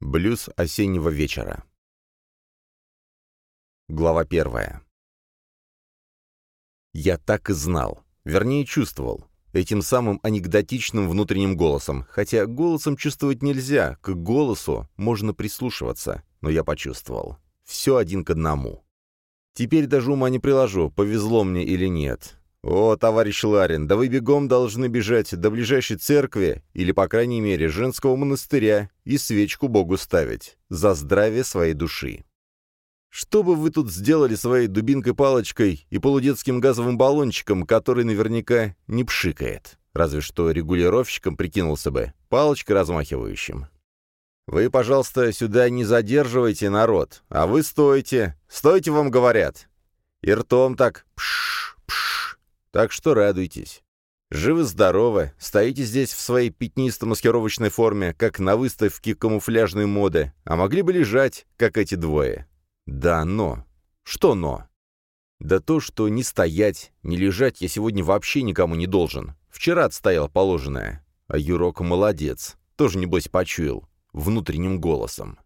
Блюз осеннего вечера. Глава первая. Я так и знал. Вернее, чувствовал. Этим самым анекдотичным внутренним голосом. Хотя голосом чувствовать нельзя, к голосу можно прислушиваться. Но я почувствовал. Все один к одному. Теперь даже ума не приложу, повезло мне или нет. «О, товарищ Ларин, да вы бегом должны бежать до ближайшей церкви или, по крайней мере, женского монастыря и свечку Богу ставить за здравие своей души. Что бы вы тут сделали своей дубинкой-палочкой и полудетским газовым баллончиком, который наверняка не пшикает? Разве что регулировщиком прикинулся бы, палочкой размахивающим. Вы, пожалуйста, сюда не задерживайте народ, а вы стойте, стойте, вам говорят. И ртом так пш так что радуйтесь. Живы-здоровы, стоите здесь в своей пятнисто-маскировочной форме, как на выставке камуфляжной моды, а могли бы лежать, как эти двое. Да, но. Что но? Да то, что не стоять, не лежать я сегодня вообще никому не должен. Вчера отстоял положенное. А Юрок молодец. Тоже, небось, почуял. Внутренним голосом.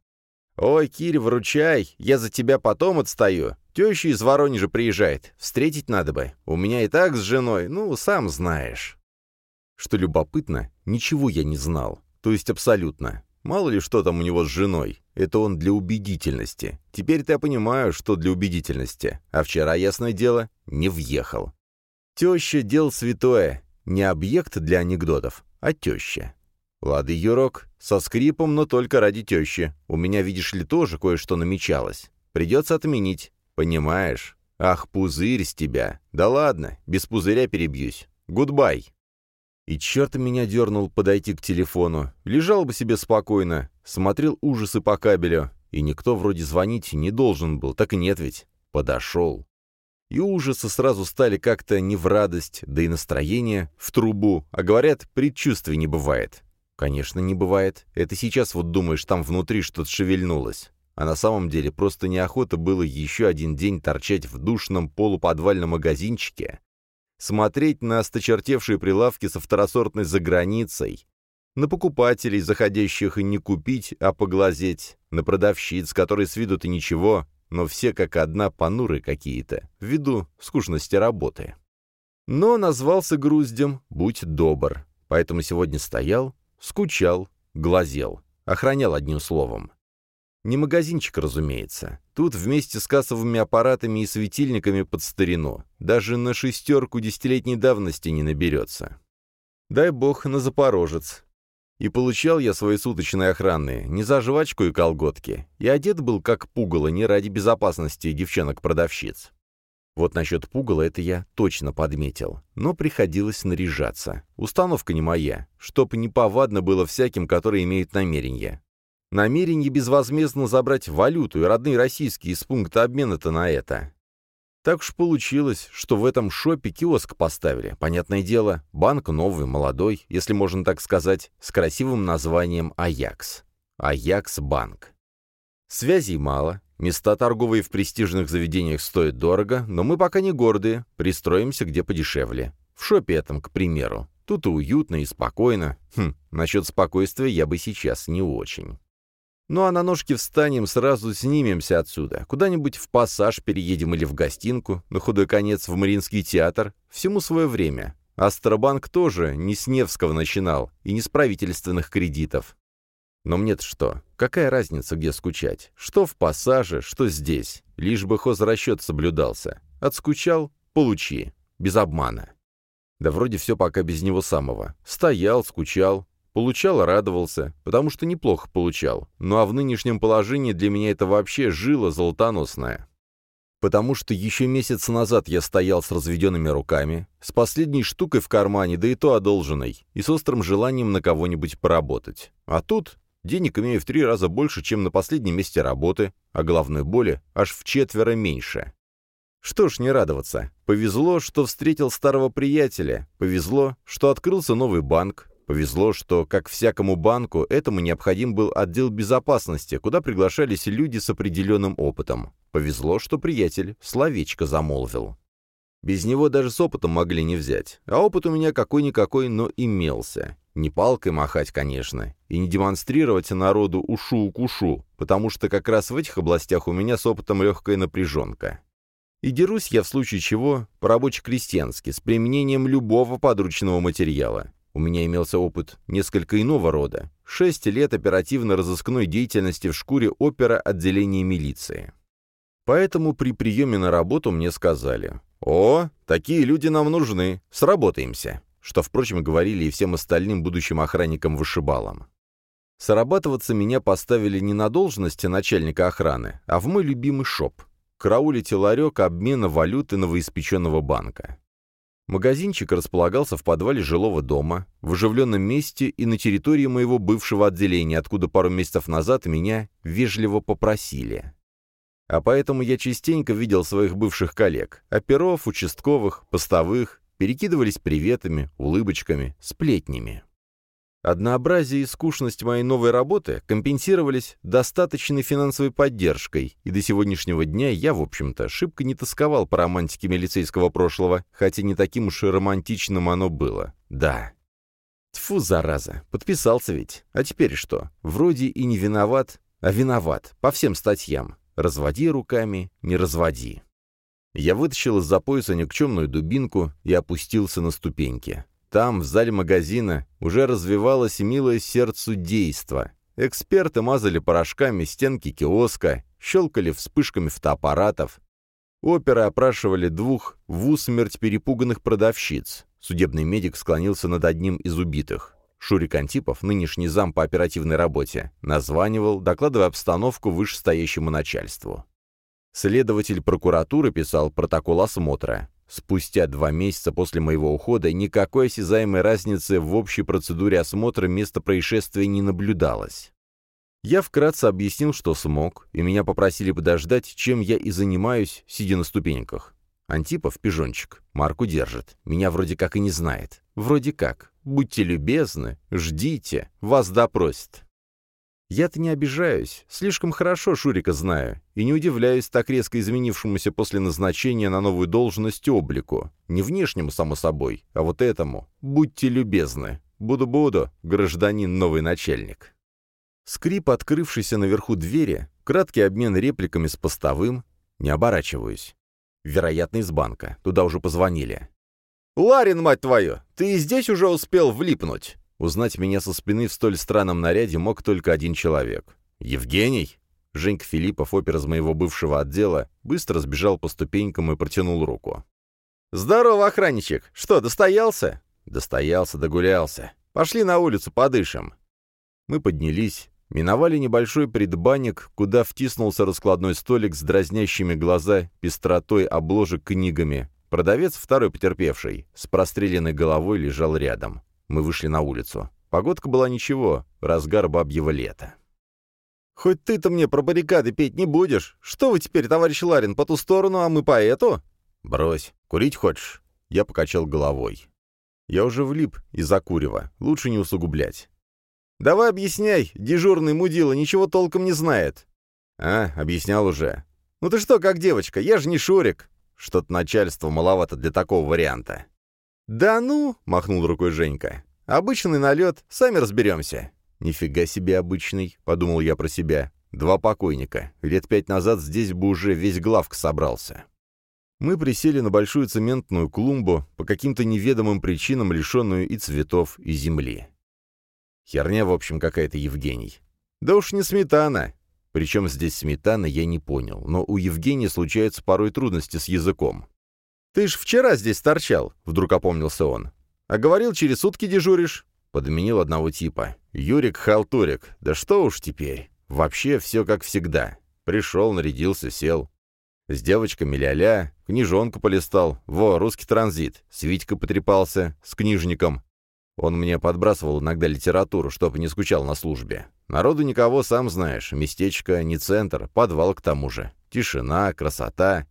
«Ой, Кирь, выручай, я за тебя потом отстаю. Теща из Воронежа приезжает. Встретить надо бы. У меня и так с женой, ну, сам знаешь». Что любопытно, ничего я не знал. То есть абсолютно. Мало ли что там у него с женой. Это он для убедительности. Теперь-то я понимаю, что для убедительности. А вчера, ясное дело, не въехал. Теща — дел святое. Не объект для анекдотов, а теща. Лады, Юрок, со скрипом, но только ради тещи. У меня, видишь ли, тоже кое-что намечалось. Придется отменить. Понимаешь? Ах, пузырь с тебя. Да ладно, без пузыря перебьюсь. Goodbye. И черт меня дернул подойти к телефону. Лежал бы себе спокойно, смотрел ужасы по кабелю. И никто вроде звонить не должен был, так и нет ведь. Подошел. И ужасы сразу стали как-то не в радость, да и настроение в трубу. А говорят, предчувствий не бывает. Конечно, не бывает. Это сейчас вот думаешь, там внутри что-то шевельнулось. А на самом деле просто неохота было еще один день торчать в душном полуподвальном магазинчике, смотреть на осточертевшие прилавки со второсортной заграницей, на покупателей, заходящих и не купить, а поглазеть, на продавщиц, которые с виду-то ничего, но все как одна понуры какие-то, ввиду скучности работы. Но назвался груздем «Будь добр», поэтому сегодня стоял, скучал, глазел, охранял одним словом. Не магазинчик, разумеется. Тут вместе с кассовыми аппаратами и светильниками под старину. Даже на шестерку десятилетней давности не наберется. Дай бог на Запорожец. И получал я свои суточные охранные, не за жвачку и колготки. И одет был как пугало не ради безопасности девчонок-продавщиц. Вот насчет пугала это я точно подметил. Но приходилось наряжаться. Установка не моя, чтоб неповадно было всяким, которые имеют намерение. Намерение безвозмездно забрать валюту и родные российские из пункта обмена-то на это. Так уж получилось, что в этом шопе киоск поставили. Понятное дело, банк новый, молодой, если можно так сказать, с красивым названием «Аякс». «Аякс-банк». Связей мало, места торговые в престижных заведениях стоят дорого, но мы пока не гордые, пристроимся где подешевле. В шопе этом, к примеру. Тут и уютно, и спокойно. Хм, насчет спокойствия я бы сейчас не очень. Ну а на ножки встанем, сразу снимемся отсюда. Куда-нибудь в пассаж переедем или в гостинку, на худой конец в Мариинский театр. Всему свое время. Астробанк тоже не с Невского начинал и не с правительственных кредитов. Но мне-то что? Какая разница, где скучать? Что в пассаже, что здесь? Лишь бы хозрасчет соблюдался. Отскучал — получи. Без обмана. Да вроде все пока без него самого. Стоял, скучал, Получал, радовался, потому что неплохо получал. Ну а в нынешнем положении для меня это вообще жила золотоносная. Потому что еще месяц назад я стоял с разведенными руками, с последней штукой в кармане, да и то одолженной, и с острым желанием на кого-нибудь поработать. А тут денег имею в три раза больше, чем на последнем месте работы, а головной боли аж в четверо меньше. Что ж не радоваться. Повезло, что встретил старого приятеля, повезло, что открылся новый банк, Повезло, что, как всякому банку, этому необходим был отдел безопасности, куда приглашались люди с определенным опытом. Повезло, что приятель словечко замолвил. Без него даже с опытом могли не взять. А опыт у меня какой-никакой, но имелся. Не палкой махать, конечно, и не демонстрировать народу ушу-укушу, потому что как раз в этих областях у меня с опытом легкая напряженка. И дерусь я в случае чего по-рабоче-крестьянски, с применением любого подручного материала. У меня имелся опыт несколько иного рода. Шесть лет оперативно-розыскной деятельности в шкуре опера отделения милиции. Поэтому при приеме на работу мне сказали, «О, такие люди нам нужны, сработаемся», что, впрочем, говорили и всем остальным будущим охранникам-вышибалам. Срабатываться меня поставили не на должности начальника охраны, а в мой любимый шоп — караулить ларек обмена валюты новоиспеченного банка. Магазинчик располагался в подвале жилого дома, в оживленном месте и на территории моего бывшего отделения, откуда пару месяцев назад меня вежливо попросили. А поэтому я частенько видел своих бывших коллег, оперов, участковых, постовых, перекидывались приветами, улыбочками, сплетнями. Однообразие и скучность моей новой работы компенсировались достаточной финансовой поддержкой, и до сегодняшнего дня я, в общем-то, шибко не тосковал по романтике милицейского прошлого, хотя не таким уж и романтичным оно было. Да. Тфу, зараза, подписался ведь. А теперь что? Вроде и не виноват, а виноват, по всем статьям. Разводи руками, не разводи. Я вытащил из-за пояса никчемную дубинку и опустился на ступеньки. Там, в зале магазина, уже развивалось милое сердцу действо. Эксперты мазали порошками стенки киоска, щелкали вспышками фотоаппаратов. Оперы опрашивали двух в усмерть перепуганных продавщиц. Судебный медик склонился над одним из убитых. Шурик Антипов, нынешний зам по оперативной работе, названивал, докладывая обстановку вышестоящему начальству. Следователь прокуратуры писал протокол осмотра. Спустя два месяца после моего ухода никакой осязаемой разницы в общей процедуре осмотра места происшествия не наблюдалось. Я вкратце объяснил, что смог, и меня попросили подождать, чем я и занимаюсь, сидя на ступеньках. Антипов, пижончик, марку держит, меня вроде как и не знает. Вроде как. Будьте любезны, ждите, вас допросят. Я-то не обижаюсь, слишком хорошо Шурика знаю, и не удивляюсь так резко изменившемуся после назначения на новую должность облику. Не внешнему, само собой, а вот этому. Будьте любезны. Буду-буду, гражданин новый начальник. Скрип, открывшийся наверху двери, краткий обмен репликами с постовым. Не оборачиваюсь. Вероятно, из банка. Туда уже позвонили. «Ларин, мать твою, ты и здесь уже успел влипнуть?» Узнать меня со спины в столь странном наряде мог только один человек. «Евгений?» Женька Филиппов, опер из моего бывшего отдела, быстро сбежал по ступенькам и протянул руку. «Здорово, охранничек! Что, достоялся?» «Достоялся, догулялся. Пошли на улицу, подышим». Мы поднялись, миновали небольшой предбанник, куда втиснулся раскладной столик с дразнящими глаза пестротой обложек книгами. Продавец, второй потерпевший, с простреленной головой лежал рядом. Мы вышли на улицу. Погодка была ничего, разгар бабьего лета. «Хоть ты-то мне про баррикады петь не будешь. Что вы теперь, товарищ Ларин, по ту сторону, а мы по эту?» «Брось. Курить хочешь?» Я покачал головой. Я уже влип из-за курева. Лучше не усугублять. «Давай объясняй, дежурный мудила ничего толком не знает». «А, объяснял уже». «Ну ты что, как девочка, я же не Шурик». Что-то начальство маловато для такого варианта. «Да ну!» — махнул рукой Женька. «Обычный налет, сами разберемся». «Нифига себе обычный», — подумал я про себя. «Два покойника. Лет пять назад здесь бы уже весь главк собрался». Мы присели на большую цементную клумбу, по каким-то неведомым причинам лишенную и цветов, и земли. Херня, в общем, какая-то, Евгений. Да уж не сметана. Причем здесь сметана, я не понял, но у Евгения случаются порой трудности с языком. «Ты ж вчера здесь торчал», — вдруг опомнился он. «А говорил, через сутки дежуришь?» Подменил одного типа. «Юрик Халтурик. Да что уж теперь. Вообще все как всегда. Пришел, нарядился, сел. С девочками ля-ля, книжонку полистал. Во, русский транзит. С Витькой потрепался, с книжником. Он мне подбрасывал иногда литературу, чтобы не скучал на службе. Народу никого, сам знаешь. Местечко, не центр, подвал к тому же. Тишина, красота.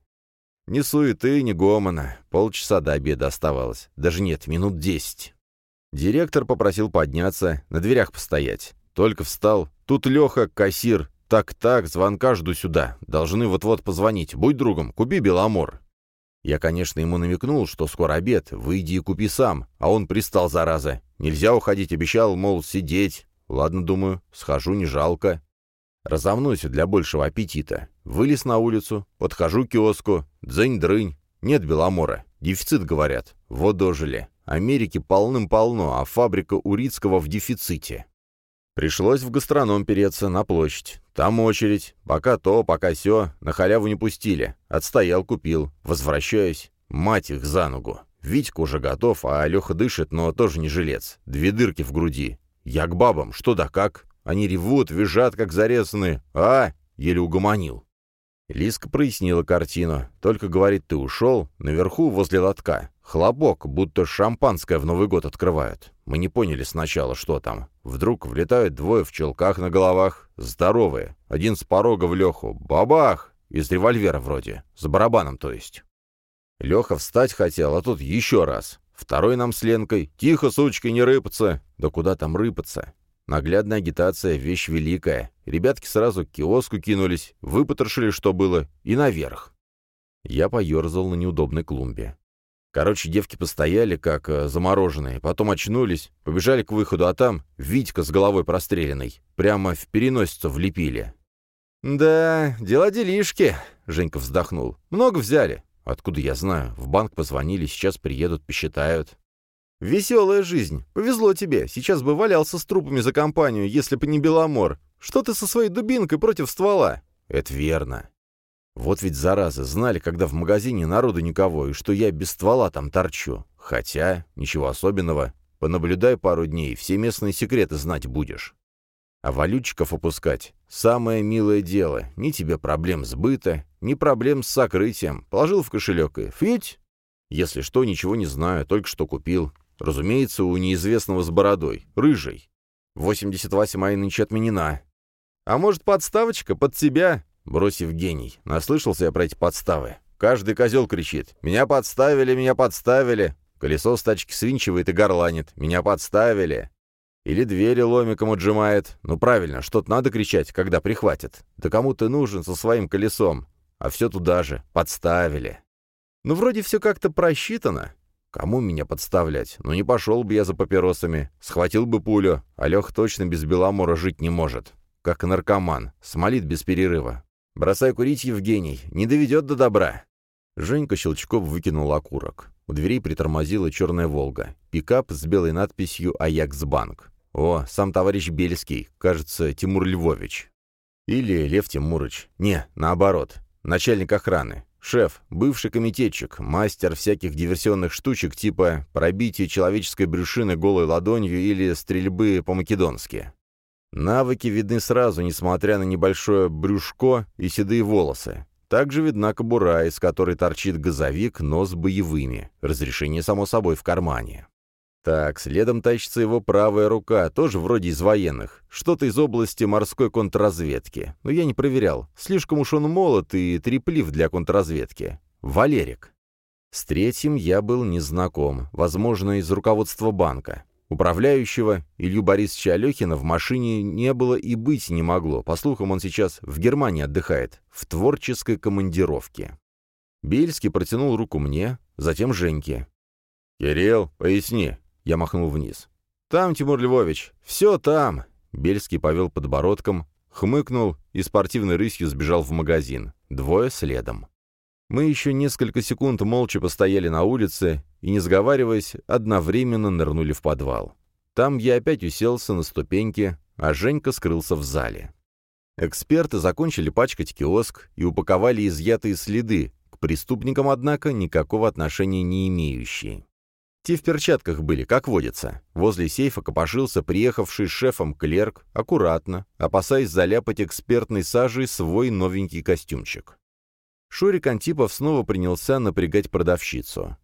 Ни суеты, ни гомона. Полчаса до обеда оставалось. Даже нет, минут десять. Директор попросил подняться, на дверях постоять. Только встал. Тут Леха, кассир. Так-так, звонка жду сюда. Должны вот-вот позвонить. Будь другом, купи Беломор. Я, конечно, ему намекнул, что скоро обед, выйди и купи сам. А он пристал, зараза. Нельзя уходить, обещал, мол, сидеть. Ладно, думаю, схожу, не жалко. Разомнусь для большего аппетита. Вылез на улицу, подхожу к киоску, дзынь-дрынь. Нет Беломора. Дефицит, говорят. Вот дожили. Америки полным-полно, а фабрика Урицкого в дефиците. Пришлось в гастроном переться на площадь. Там очередь. Пока то, пока сё. На халяву не пустили. Отстоял, купил. Возвращаюсь. Мать их за ногу. Витька уже готов, а Леха дышит, но тоже не жилец. Две дырки в груди. Я к бабам. Что да как? Они ревут, визжат, как зарезанные. А! Еле угомонил. Лиска прояснила картину. Только, говорит, ты ушел, наверху, возле лотка. Хлопок, будто шампанское в Новый год открывают. Мы не поняли сначала, что там. Вдруг влетают двое в челках на головах. Здоровые. Один с порога в Леху. Бабах! Из револьвера вроде. С барабаном, то есть. Леха встать хотел, а тут еще раз. Второй нам с Ленкой. «Тихо, сучки, не рыпаться!» Да куда там рыпаться? Наглядная агитация — вещь великая. Ребятки сразу к киоску кинулись, выпотрошили, что было, и наверх. Я поерзал на неудобной клумбе. Короче, девки постояли, как э, замороженные, потом очнулись, побежали к выходу, а там Витька с головой простреленной. Прямо в переносицу влепили. «Да, дела-делишки», — Женька вздохнул. «Много взяли. Откуда я знаю? В банк позвонили, сейчас приедут, посчитают. Веселая жизнь. Повезло тебе. Сейчас бы валялся с трупами за компанию, если бы не Беломор. Что ты со своей дубинкой против ствола? Это верно. Вот ведь заразы знали, когда в магазине народу никого, и что я без ствола там торчу. Хотя, ничего особенного. Понаблюдай пару дней, все местные секреты знать будешь. А валютчиков опускать — самое милое дело. Ни тебе проблем с быта, ни проблем с сокрытием. Положил в кошелек и фить. Если что, ничего не знаю, только что купил. Разумеется, у неизвестного с бородой, рыжий. 88-я нынче отменена. А может, подставочка под тебя? Бросив гений. Наслышался я про эти подставы. Каждый козел кричит. «Меня подставили, меня подставили!» Колесо с тачки свинчивает и горланит. «Меня подставили!» Или двери ломиком отжимает. Ну правильно, что-то надо кричать, когда прихватят. Да кому ты нужен со своим колесом? А все туда же. Подставили. Ну вроде все как-то просчитано. Кому меня подставлять? Ну не пошел бы я за папиросами. Схватил бы пулю. А Лех точно без Беломора жить не может. Как наркоман. Смолит без перерыва. Бросай курить, Евгений. Не доведет до добра. Женька Щелчков выкинул окурок. У дверей притормозила черная «Волга». Пикап с белой надписью «Аяксбанк». О, сам товарищ Бельский, кажется, Тимур Львович. Или Лев Тимурыч. Не, наоборот. Начальник охраны. Шеф, бывший комитетчик, мастер всяких диверсионных штучек типа пробития человеческой брюшины голой ладонью или стрельбы по-македонски. Навыки видны сразу, несмотря на небольшое брюшко и седые волосы. Также видна кобура, из которой торчит газовик, но с боевыми. Разрешение, само собой, в кармане. Так, следом тащится его правая рука, тоже вроде из военных. Что-то из области морской контрразведки. Но я не проверял. Слишком уж он молод и треплив для контрразведки. Валерик. С третьим я был незнаком. Возможно, из руководства банка. Управляющего Илью Борисовича Алехина в машине не было и быть не могло. По слухам, он сейчас в Германии отдыхает, в творческой командировке. Бельский протянул руку мне, затем Женьке. «Кирилл, поясни». Я махнул вниз. «Там, Тимур Львович, все там». Бельский повел подбородком, хмыкнул и спортивной рысью сбежал в магазин. Двое следом. Мы еще несколько секунд молча постояли на улице и, не сговариваясь, одновременно нырнули в подвал. Там я опять уселся на ступеньки, а Женька скрылся в зале. Эксперты закончили пачкать киоск и упаковали изъятые следы, к преступникам, однако, никакого отношения не имеющие. Те в перчатках были, как водится. Возле сейфа копошился приехавший с шефом клерк, аккуратно, опасаясь заляпать экспертной сажей свой новенький костюмчик. Шурик Антипов снова принялся напрягать продавщицу.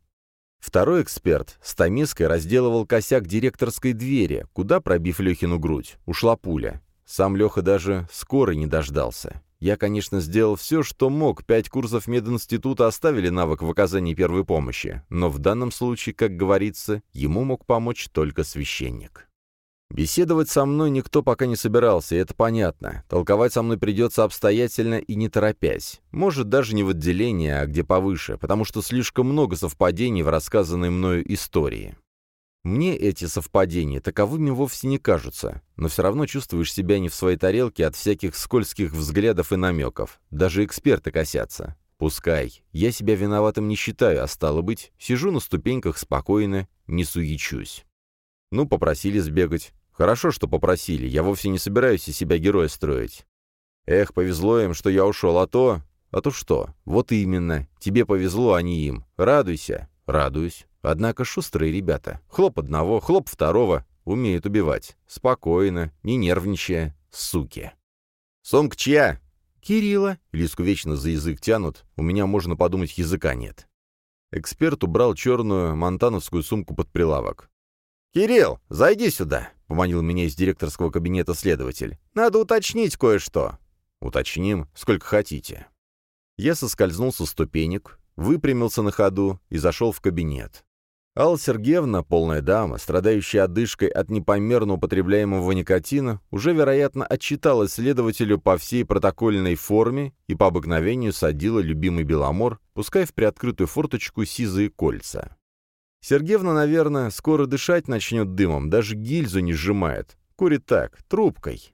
Второй эксперт с Томиской разделывал косяк директорской двери, куда, пробив Лехину грудь, ушла пуля. Сам Леха даже скоро не дождался. Я, конечно, сделал все, что мог, пять курсов мединститута оставили навык в оказании первой помощи, но в данном случае, как говорится, ему мог помочь только священник. Беседовать со мной никто пока не собирался, и это понятно. Толковать со мной придется обстоятельно и не торопясь. Может, даже не в отделении, а где повыше, потому что слишком много совпадений в рассказанной мною истории. Мне эти совпадения таковыми вовсе не кажутся, но все равно чувствуешь себя не в своей тарелке от всяких скользких взглядов и намеков. Даже эксперты косятся. Пускай. Я себя виноватым не считаю, а стало быть, сижу на ступеньках спокойно, не суечусь. Ну, попросили сбегать. Хорошо, что попросили, я вовсе не собираюсь из себя героя строить. Эх, повезло им, что я ушел, а то... А то что? Вот именно. Тебе повезло, а не им. Радуйся. Радуюсь. Однако шустрые ребята. Хлоп одного, хлоп второго. Умеют убивать. Спокойно, не нервничая. Суки. «Сумка чья?» «Кирилла». Лиску вечно за язык тянут. У меня, можно подумать, языка нет. Эксперт убрал черную монтановскую сумку под прилавок. «Кирилл, зайди сюда», — поманил меня из директорского кабинета следователь. «Надо уточнить кое-что». «Уточним, сколько хотите». Я соскользнул со ступенек, выпрямился на ходу и зашел в кабинет. Алла Сергеевна, полная дама, страдающая одышкой от непомерно употребляемого никотина, уже, вероятно, отчитала следователю по всей протокольной форме и по обыкновению садила любимый беломор, пускай в приоткрытую форточку сизые кольца. Сергеевна, наверное, скоро дышать начнет дымом, даже гильзу не сжимает. Курит так, трубкой.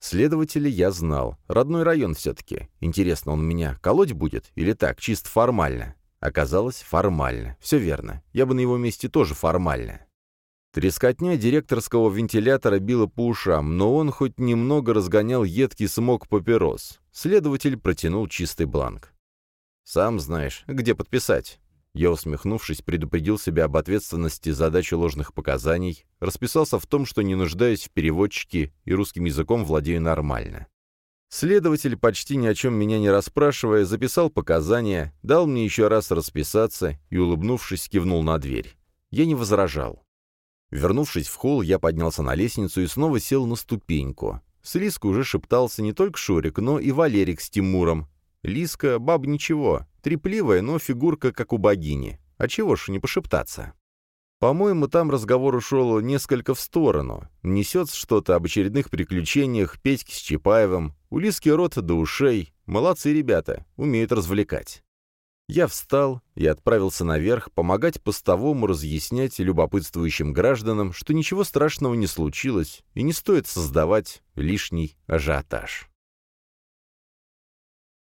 Следователя я знал. Родной район все-таки. Интересно, он меня колоть будет или так, чисто формально? Оказалось, формально. Все верно. Я бы на его месте тоже формально. Трескотня директорского вентилятора била по ушам, но он хоть немного разгонял едкий смог папирос. Следователь протянул чистый бланк. «Сам знаешь, где подписать?» Я, усмехнувшись, предупредил себя об ответственности за дачу ложных показаний, расписался в том, что не нуждаюсь в переводчике и русским языком владею нормально. Следователь, почти ни о чем меня не расспрашивая, записал показания, дал мне еще раз расписаться и, улыбнувшись, кивнул на дверь. Я не возражал. Вернувшись в холл, я поднялся на лестницу и снова сел на ступеньку. С Лиской уже шептался не только Шурик, но и Валерик с Тимуром. Лиска — баб ничего, трепливая, но фигурка как у богини. А чего ж не пошептаться? По-моему, там разговор ушел несколько в сторону. Несет что-то об очередных приключениях Петьки с Чапаевым. У Лиски рот до ушей. Молодцы ребята, умеют развлекать. Я встал и отправился наверх помогать постовому разъяснять любопытствующим гражданам, что ничего страшного не случилось и не стоит создавать лишний ажиотаж.